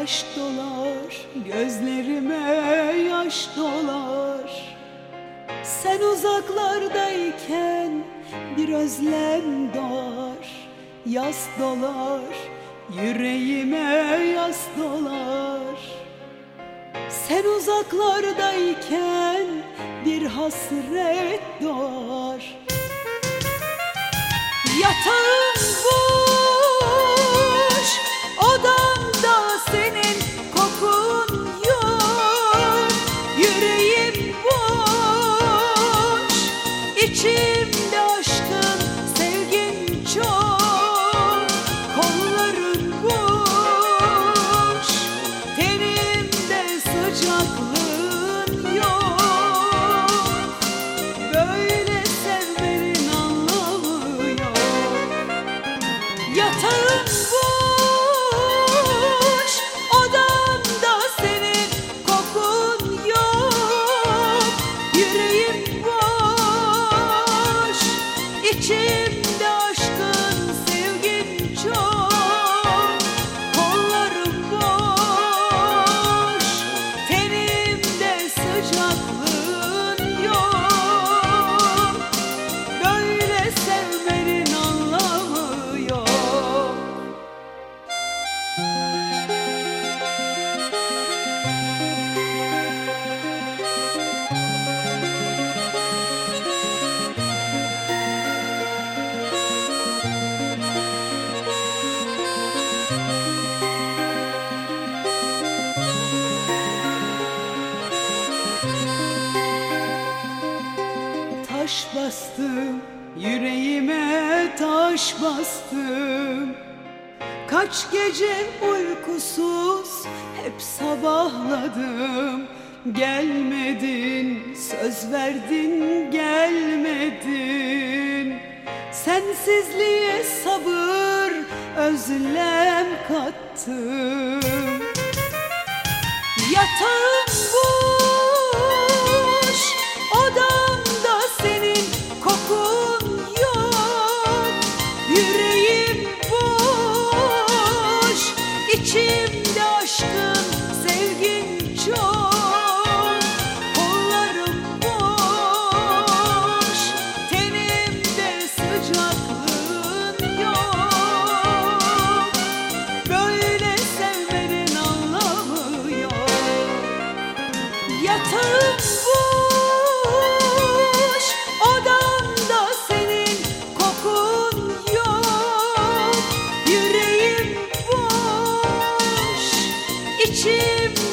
yaş dolar, gözlerime yaş dolar. Sen uzaklardayken bir özlem doğar. Yaz dolar, yüreğime yaz dolar. Sen uzaklardayken bir hasret doğar. Yatağım boş, odamda senin kokun yok. Yüreğim boş, içimde bastım, yüreğime taş bastım. Kaç gece uykusuz hep sabahladım. Gelmedin, söz verdin gelmedin. Sensizliğe sabır, özlem kattım. Yatağım boş, içimde içimde